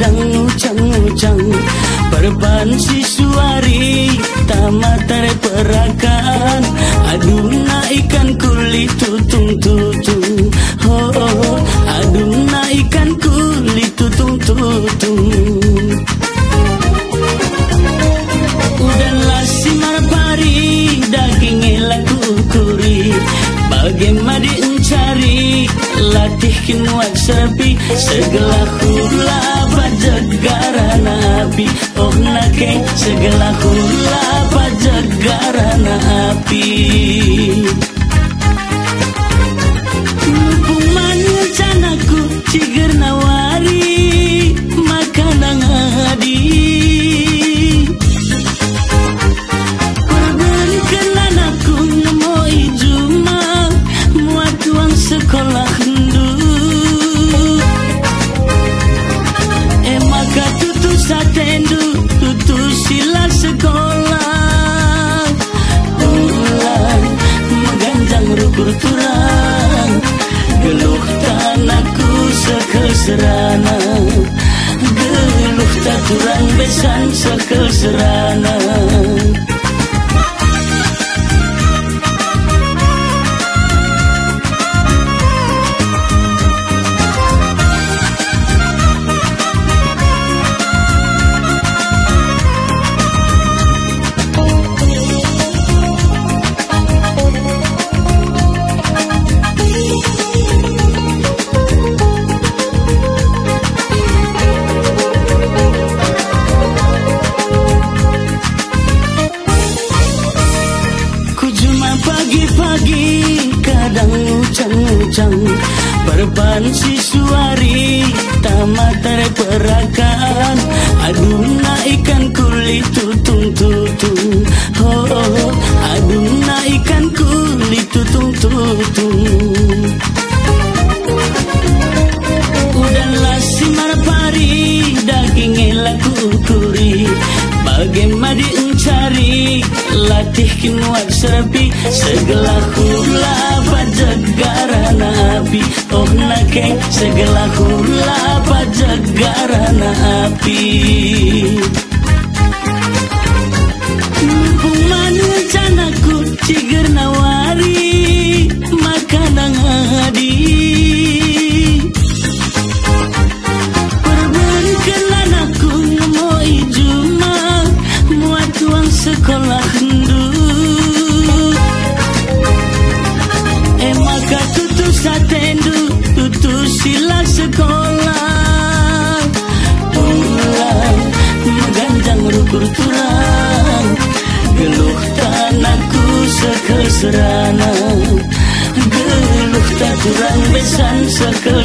kadang ucang-ucang. Perban siswari tamat terperakan Aduh ikan kulit tutung-tutung oh, oh, Aduh ikan kulit tutung-tutung Udahlah si marpari daging laku kuri Bagaimana diencari latih kinwak sepi segala hulang Segala hula pajagara nabi Lubung sun so good. Ucang-ucang Perban tamat perakan Aduna ikan kulit tutung-tutung oh, oh, Aduna ikan kulit tutung-tutung Udahlah si marpari daging laku kuri Bagaimana dicari latih kinuat sepi. Segala hula pajagara nabi Oh nake segala hula pajagara nabi Mumpung mana canaku ciger nawari sekolah hendu Eh maka tutu satendu Tutu sila sekolah. Ulang Mengganjang rukur turang Geluh tanahku sekel serana Geluh tak turang besan sekel